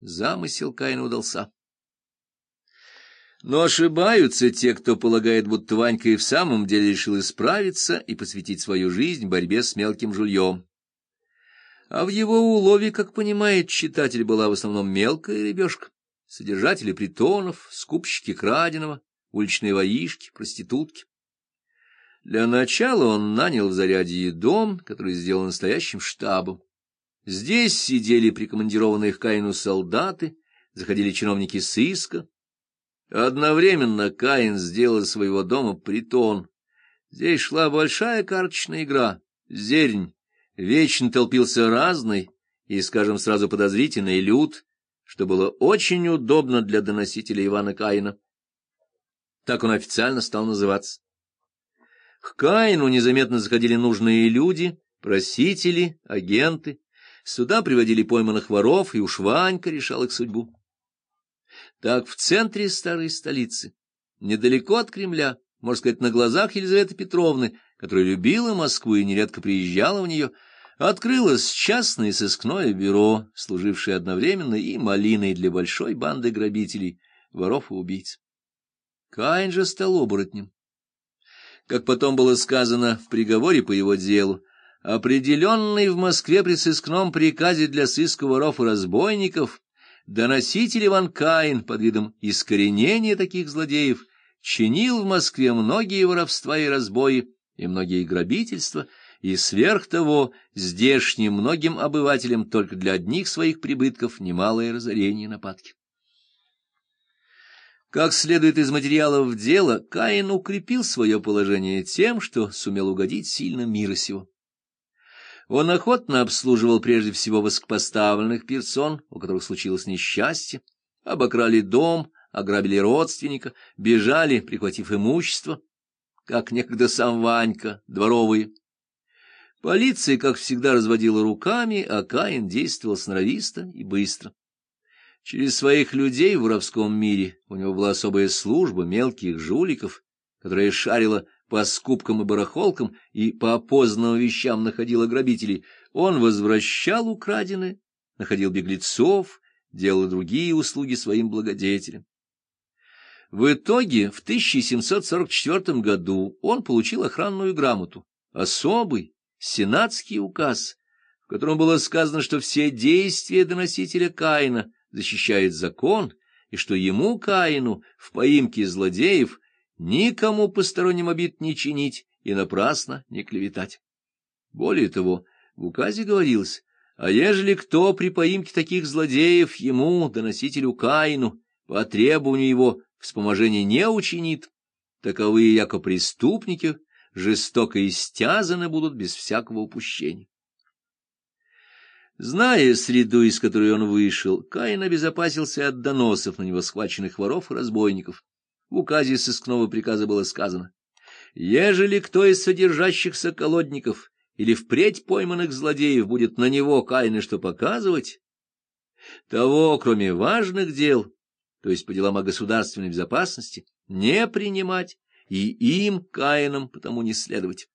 замысел Каина удался. Но ошибаются те, кто полагает, будто Ванька и в самом деле решил исправиться и посвятить свою жизнь борьбе с мелким жульем. А в его улове, как понимает читатель, была в основном мелкая ребешка, содержатели притонов, скупщики краденого, уличные воишки, проститутки. Для начала он нанял в Зарядье дом, который сделал настоящим штабом. Здесь сидели прикомандированные к Каину солдаты, заходили чиновники сыска. Одновременно Каин сделал из своего дома притон. Здесь шла большая карточная игра, зернь. Вечно толпился разный и, скажем сразу, подозрительный люд, что было очень удобно для доносителя Ивана Каина. Так он официально стал называться. К Каину незаметно заходили нужные люди, просители, агенты, Сюда приводили пойманных воров, и уж Ванька решал их судьбу. Так в центре старой столицы, недалеко от Кремля, можно сказать, на глазах Елизаветы Петровны, которая любила Москву и нередко приезжала в нее, открылось частное сыскное бюро, служившее одновременно и малиной для большой банды грабителей, воров и убийц. Каин же стал оборотнем. Как потом было сказано в приговоре по его делу, определенный в Москве при сыскном приказе для сыска воров и разбойников, доноситель Иван Каин под видом искоренения таких злодеев чинил в Москве многие воровства и разбои и многие грабительства, и сверх того здешним многим обывателям только для одних своих прибытков немалое разорение и нападки. Как следует из материалов дела, Каин укрепил свое положение тем, что сумел угодить сильно мира сего. Он охотно обслуживал прежде всего высокопоставленных персон, у которых случилось несчастье, обокрали дом, ограбили родственника, бежали, прихватив имущество, как некогда сам Ванька, дворовые. Полиция, как всегда, разводила руками, а Каин действовал сноровисто и быстро. Через своих людей в воровском мире у него была особая служба мелких жуликов, которая шарила по скупкам и барахолкам и по опознанным вещам находил грабителей, он возвращал украденное, находил беглецов, делал другие услуги своим благодетелям. В итоге в 1744 году он получил охранную грамоту, особый сенатский указ, в котором было сказано, что все действия доносителя Каина защищает закон, и что ему, Каину, в поимке злодеев никому посторонним обид не чинить и напрасно не клеветать. Более того, в указе говорилось, а ежели кто при поимке таких злодеев ему, доносителю Каину, по требованию его вспоможения не учинит, таковые яко преступники жестоко истязаны будут без всякого упущения. Зная среду, из которой он вышел, Каин обезопасился от доносов на него схваченных воров и разбойников. В указе сыскного приказа было сказано, «Ежели кто из содержащихся колодников или впредь пойманных злодеев будет на него кайны что показывать, того, кроме важных дел, то есть по делам о государственной безопасности, не принимать и им, Каинам, потому не следовать.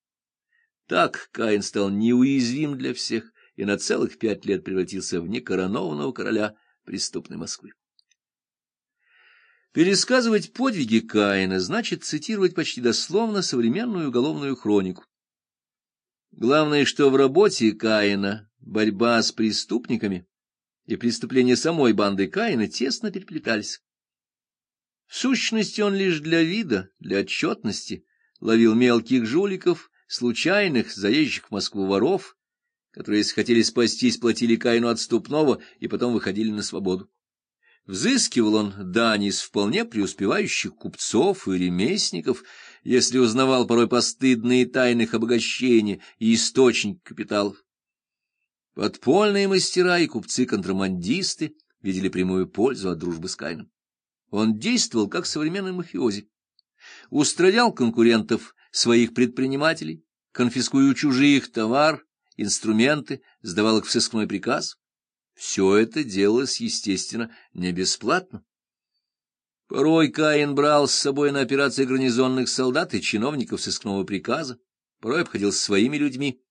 Так Каин стал неуязвим для всех и на целых пять лет превратился в некоронованного короля преступной Москвы. Пересказывать подвиги Каина значит цитировать почти дословно современную уголовную хронику. Главное, что в работе Каина борьба с преступниками и преступления самой банды Каина тесно переплетались. В сущности, он лишь для вида, для отчетности ловил мелких жуликов, случайных, заезжих в Москву воров, которые, если хотели спастись, платили Каину отступного и потом выходили на свободу. Взыскивал он дани с вполне преуспевающих купцов и ремесленников, если узнавал порой постыдные тайны их обогащения и источник капиталов. Подпольные мастера и купцы-контрабандисты видели прямую пользу от дружбы с Кайном. Он действовал как современный мафиози. Устранял конкурентов своих предпринимателей, конфискуя чужих товар, инструменты, сдавал их в сыскной приказ. Все это делалось, естественно, не бесплатно. Порой Каин брал с собой на операции гарнизонных солдат и чиновников сыскного приказа, порой обходил своими людьми.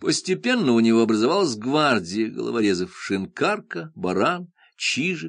Постепенно у него образовалась гвардия головорезов Шинкарка, Баран, Чижик.